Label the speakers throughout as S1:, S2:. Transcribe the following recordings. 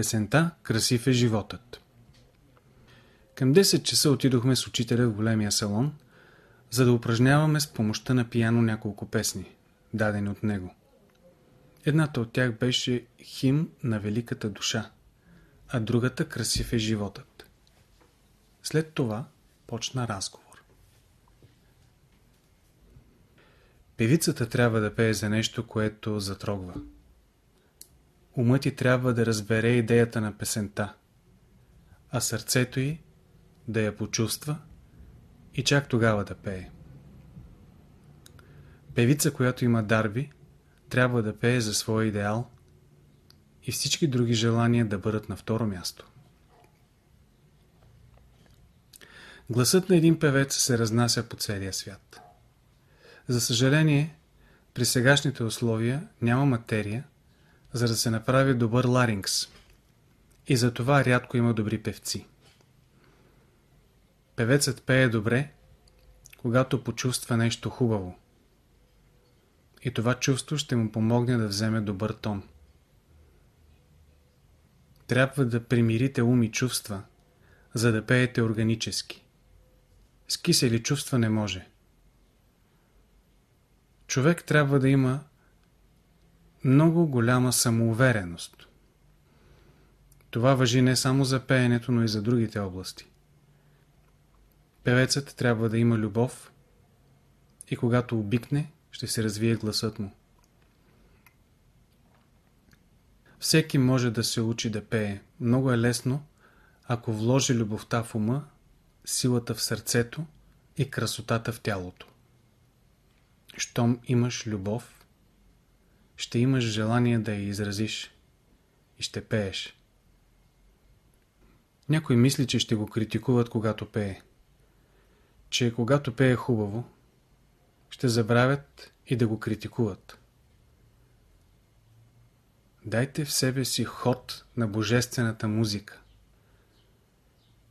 S1: Песента «Красив е животът». Към 10 часа отидохме с учителя в големия салон, за да упражняваме с помощта на пияно няколко песни, дадени от него. Едната от тях беше хим на великата душа, а другата красив е животът. След това почна разговор. Певицата трябва да пее за нещо, което затрогва. Умът ти трябва да разбере идеята на песента, а сърцето й да я почувства и чак тогава да пее. Певица, която има дарби, трябва да пее за своя идеал и всички други желания да бъдат на второ място. Гласът на един певец се разнася по целия свят. За съжаление, при сегашните условия няма материя, за да се направи добър ларингс. И за това рядко има добри певци. Певецът пее добре, когато почувства нещо хубаво. И това чувство ще му помогне да вземе добър тон. Трябва да примирите ум и чувства, за да пеете органически. С кисели чувства не може. Човек трябва да има много голяма самоувереност. Това въжи не само за пеенето, но и за другите области. Певецът трябва да има любов и когато обикне, ще се развие гласът му. Всеки може да се учи да пее. Много е лесно, ако вложи любовта в ума, силата в сърцето и красотата в тялото. Щом имаш любов, ще имаш желание да я изразиш и ще пееш. Някой мисли, че ще го критикуват, когато пее. Че когато пее хубаво, ще забравят и да го критикуват. Дайте в себе си ход на божествената музика.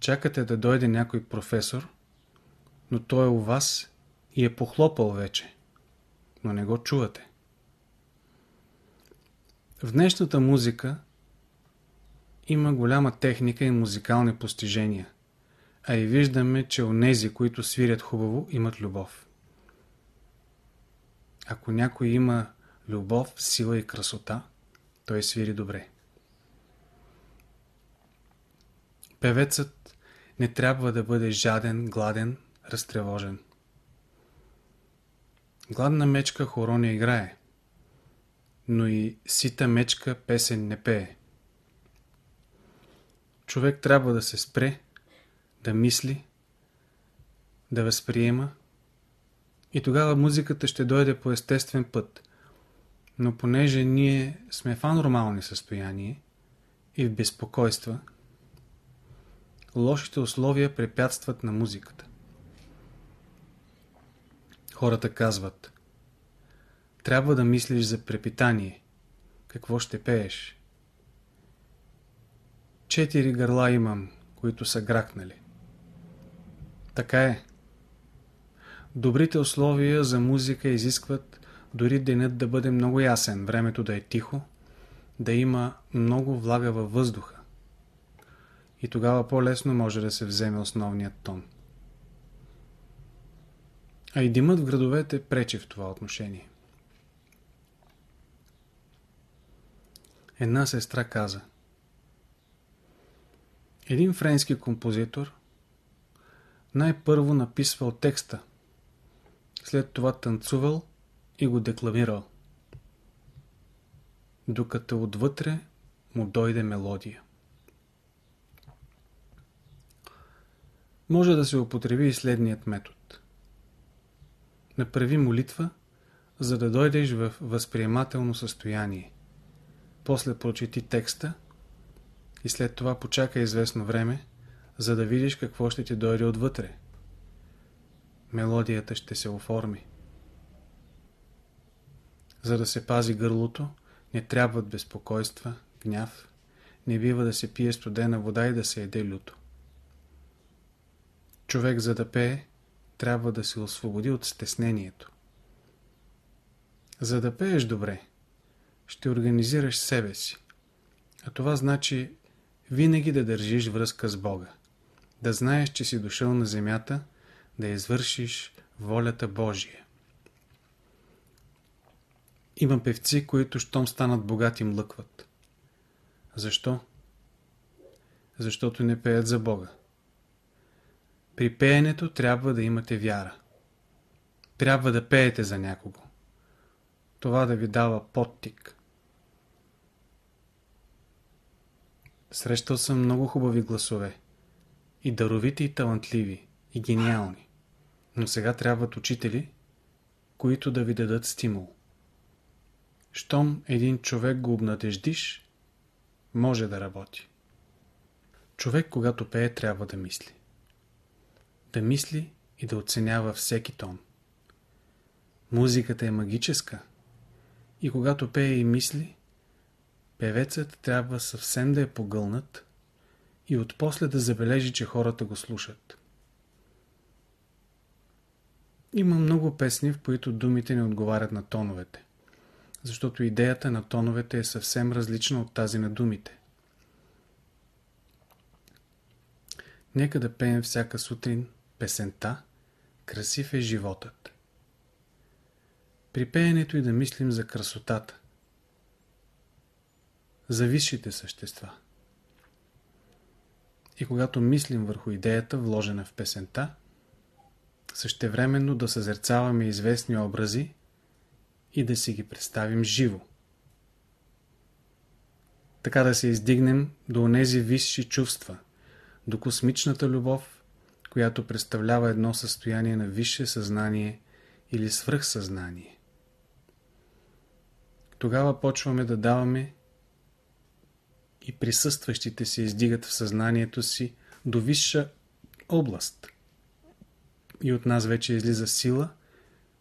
S1: Чакате да дойде някой професор, но той е у вас и е похлопал вече, но не го чувате. В днешната музика има голяма техника и музикални постижения, а и виждаме, че онези, които свирят хубаво, имат любов. Ако някой има любов, сила и красота, той свири добре. Певецът не трябва да бъде жаден, гладен, разтревожен. Гладна мечка хоро не играе но и сита мечка песен не пее. Човек трябва да се спре, да мисли, да възприема и тогава музиката ще дойде по естествен път. Но понеже ние сме в анормални състояние и в безпокойства, лошите условия препятстват на музиката. Хората казват трябва да мислиш за препитание. Какво ще пееш? Четири гърла имам, които са гракнали. Така е. Добрите условия за музика изискват дори денят да бъде много ясен, времето да е тихо, да има много влага във въздуха. И тогава по-лесно може да се вземе основният тон. А и димът в градовете пречи в това отношение. Една сестра каза Един френски композитор най-първо написвал текста, след това танцувал и го декламирал, докато отвътре му дойде мелодия. Може да се употреби и следният метод. Направи молитва, за да дойдеш в възприемателно състояние после прочети текста и след това почака известно време, за да видиш какво ще ти дойде отвътре. Мелодията ще се оформи. За да се пази гърлото, не трябват безпокойства, гняв, не бива да се пие студена вода и да се еде люто. Човек за да пее, трябва да се освободи от стеснението. За да пееш добре, ще организираш себе си. А това значи винаги да държиш връзка с Бога. Да знаеш, че си дошъл на земята, да извършиш волята Божия. Има певци, които щом станат богати млъкват. Защо? Защото не пеят за Бога. При пеенето трябва да имате вяра. Трябва да пеете за някого. Това да ви дава подтик. Срещал съм много хубави гласове. И даровити, и талантливи, и гениални. Но сега трябват учители, които да ви дадат стимул. Щом един човек го обнадеждиш, може да работи. Човек, когато пее, трябва да мисли. Да мисли и да оценява всеки тон. Музиката е магическа и когато пее и мисли, певецът трябва съвсем да е погълнат и отпосле да забележи, че хората го слушат. Има много песни, в които думите не отговарят на тоновете, защото идеята на тоновете е съвсем различна от тази на думите. Нека да пеем всяка сутрин песента «Красив е животът». При пеенето и да мислим за красотата, за висшите същества. И когато мислим върху идеята, вложена в песента, същевременно да съзерцаваме известни образи и да си ги представим живо. Така да се издигнем до онези висши чувства, до космичната любов, която представлява едно състояние на висше съзнание или свръхсъзнание. Тогава почваме да даваме и присъстващите се издигат в съзнанието си до висша област. И от нас вече излиза сила,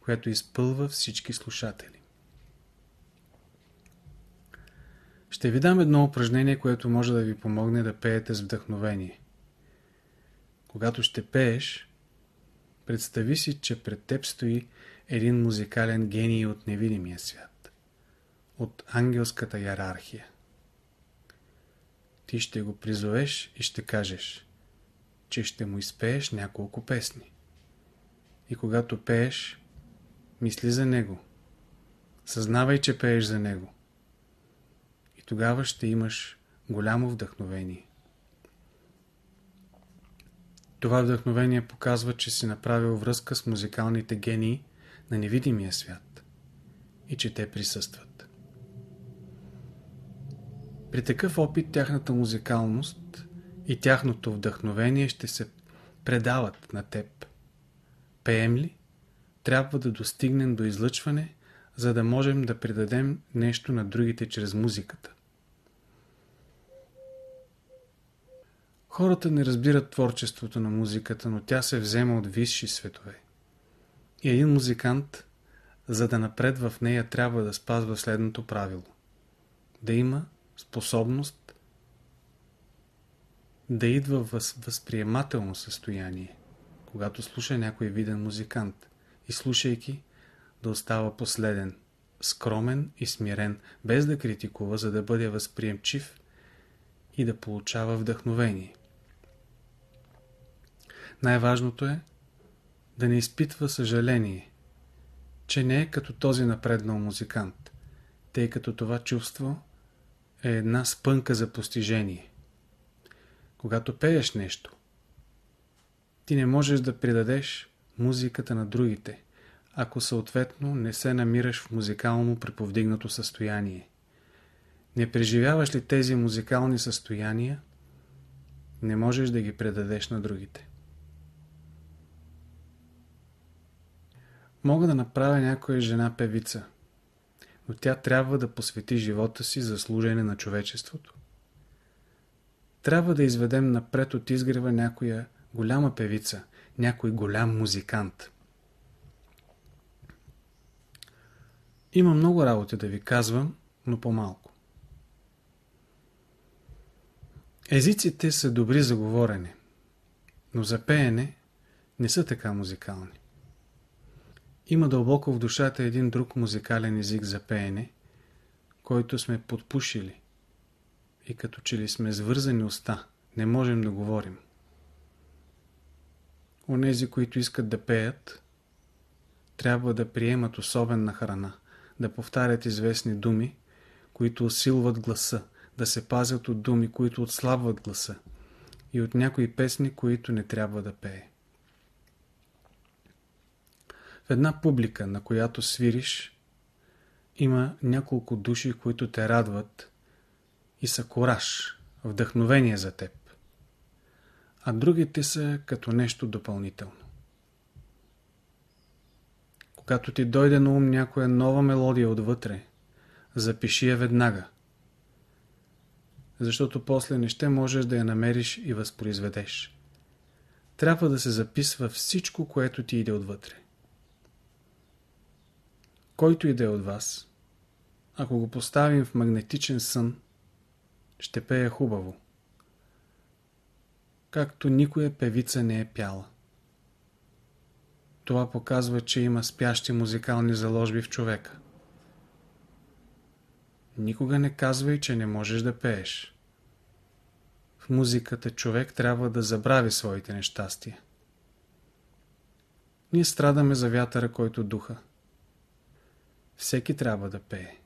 S1: която изпълва всички слушатели. Ще ви дам едно упражнение, което може да ви помогне да пеете с вдъхновение. Когато ще пееш, представи си, че пред теб стои един музикален гений от невидимия свят, от ангелската иерархия. Ти ще го призовеш и ще кажеш, че ще му изпееш няколко песни. И когато пееш, мисли за него. Съзнавай, че пееш за него. И тогава ще имаш голямо вдъхновение. Това вдъхновение показва, че си направил връзка с музикалните гении на невидимия свят и че те присъстват. При такъв опит тяхната музикалност и тяхното вдъхновение ще се предават на теб. Пеем ли? Трябва да достигнем до излъчване, за да можем да предадем нещо на другите чрез музиката. Хората не разбират творчеството на музиката, но тя се взема от висши светове. И един музикант, за да напредва в нея, трябва да спазва следното правило. Да има способност да идва в възприемателно състояние, когато слуша някой виден музикант и слушайки да остава последен, скромен и смирен, без да критикува, за да бъде възприемчив и да получава вдъхновение. Най-важното е да не изпитва съжаление, че не е като този напреднал музикант, тъй като това чувство е една спънка за постижение. Когато пееш нещо, ти не можеш да придадеш музиката на другите, ако съответно не се намираш в музикално приповдигнато състояние. Не преживяваш ли тези музикални състояния, не можеш да ги предадеш на другите. Мога да направя някоя жена певица, но тя трябва да посвети живота си за служене на човечеството. Трябва да изведем напред от изгрева някоя голяма певица, някой голям музикант. Има много работи да ви казвам, но по-малко. Езиците са добри за говорене, но за пеене не са така музикални. Има дълбоко в душата един друг музикален език за пеене, който сме подпушили и като че ли сме свързани уста, не можем да говорим. Онези, които искат да пеят, трябва да приемат особена храна, да повтарят известни думи, които усилват гласа, да се пазят от думи, които отслабват гласа и от някои песни, които не трябва да пее. В една публика, на която свириш, има няколко души, които те радват и са кораж, вдъхновение за теб. А другите са като нещо допълнително. Когато ти дойде на ум някоя нова мелодия отвътре, запиши я веднага. Защото после не ще можеш да я намериш и възпроизведеш. Трябва да се записва всичко, което ти иде отвътре. Който иде от вас, ако го поставим в магнетичен сън, ще пее хубаво. Както никоя певица не е пяла. Това показва, че има спящи музикални заложби в човека. Никога не казвай, че не можеш да пееш. В музиката човек трябва да забрави своите нещастия. Ние страдаме за вятъра, който духа. Всеки трябва да пее,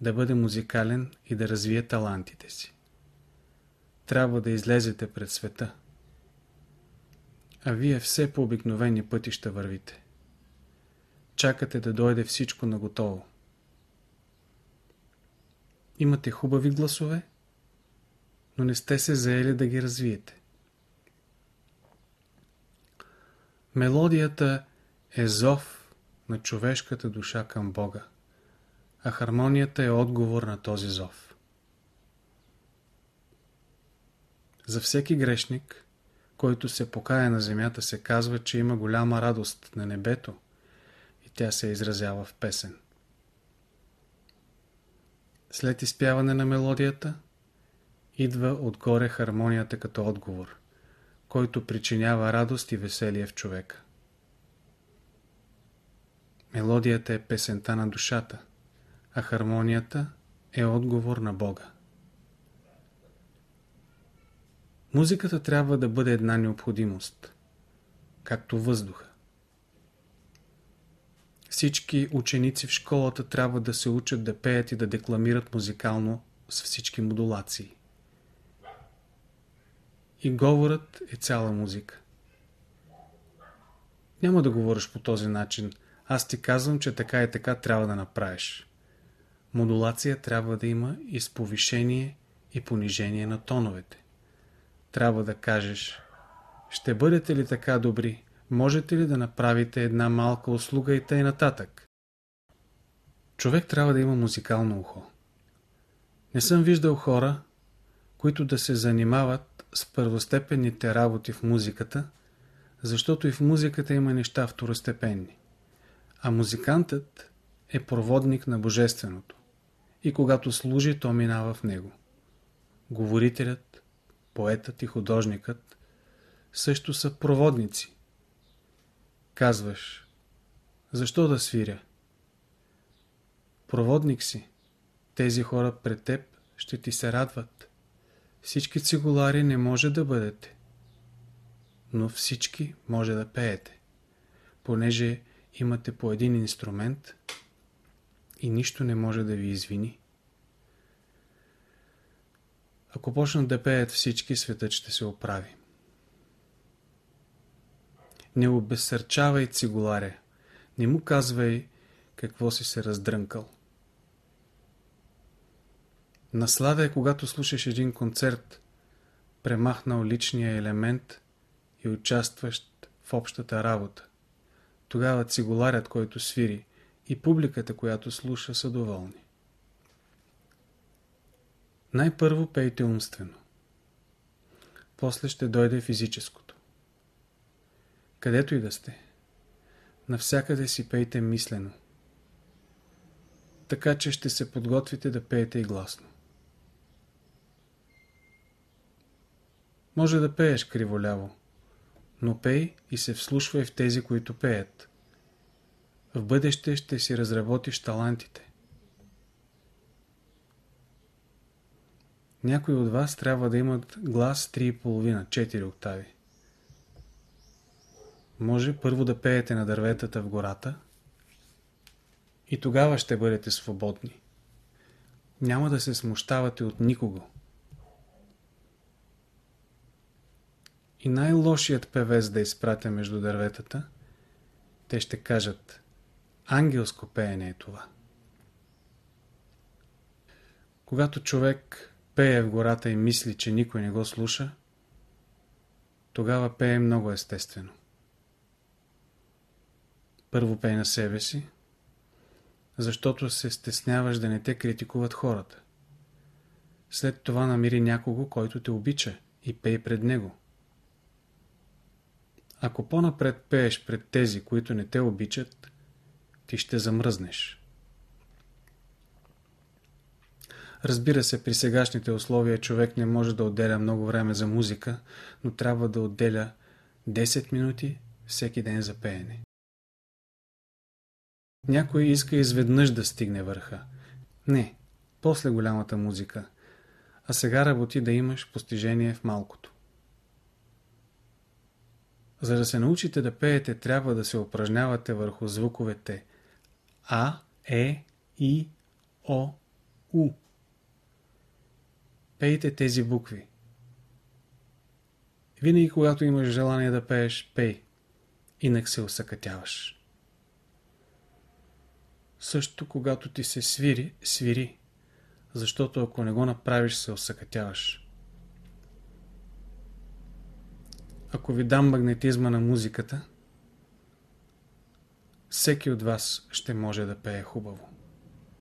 S1: да бъде музикален и да развие талантите си. Трябва да излезете пред света. А вие все по обикновени пътища вървите. Чакате да дойде всичко наготово. Имате хубави гласове, но не сте се заели да ги развиете. Мелодията е зов на човешката душа към Бога, а хармонията е отговор на този зов. За всеки грешник, който се покая на земята, се казва, че има голяма радост на небето и тя се изразява в песен. След изпяване на мелодията, идва отгоре хармонията като отговор, който причинява радост и веселие в човека. Мелодията е песента на душата, а хармонията е отговор на Бога. Музиката трябва да бъде една необходимост, както въздуха. Всички ученици в школата трябва да се учат да пеят и да декламират музикално с всички модулации. И говорът е цяла музика. Няма да говориш по този начин. Аз ти казвам, че така и така трябва да направиш. Модулация трябва да има и с повишение и понижение на тоновете. Трябва да кажеш, ще бъдете ли така добри, можете ли да направите една малка услуга и тъй нататък? Човек трябва да има музикално ухо. Не съм виждал хора, които да се занимават с първостепенните работи в музиката, защото и в музиката има неща второстепенни. А музикантът е проводник на Божественото и когато служи, то минава в него. Говорителят, поетът и художникът също са проводници. Казваш, защо да свиря? Проводник си. Тези хора пред теб ще ти се радват. Всички цигулари не може да бъдете. Но всички може да пеете. Понеже имате по един инструмент и нищо не може да ви извини. Ако почнат да пеят всички, светът ще се оправи. Не обесърчавай цигуларя. Не му казвай какво си се раздрънкал. Наслада е когато слушаш един концерт, премахнал личния елемент и участващ в общата работа. Тогава цигуларят, който свири, и публиката, която слуша, са доволни. Най-първо пейте умствено. После ще дойде физическото. Където и да сте, навсякъде си пейте мислено. Така, че ще се подготвите да пеете и гласно. Може да пееш криволяво, но пей и се вслушвай в тези, които пеят. В бъдеще ще си разработиш талантите. Някои от вас трябва да имат глас 3,5-4 октави. Може първо да пеете на дърветата в гората и тогава ще бъдете свободни. Няма да се смущавате от никого. И най-лошият певец да изпратя между дърветата, те ще кажат ангелско пеене е това. Когато човек пее в гората и мисли, че никой не го слуша, тогава пее много естествено. Първо пей на себе си, защото се стесняваш да не те критикуват хората. След това намери някого, който те обича и пей пред него. Ако по-напред пееш пред тези, които не те обичат, ти ще замръзнеш. Разбира се, при сегашните условия човек не може да отделя много време за музика, но трябва да отделя 10 минути всеки ден за пеене. Някой иска изведнъж да стигне върха. Не, после голямата музика. А сега работи да имаш постижение в малкото. За да се научите да пеете, трябва да се упражнявате върху звуковете А, Е, И, О, У. Пейте тези букви. Винаги, когато имаш желание да пееш, пей. Инак се усъкътяваш. Също когато ти се свири, свири. Защото ако не го направиш, се усъкътяваш. Ако ви дам магнетизма на музиката, всеки от вас ще може да пее хубаво.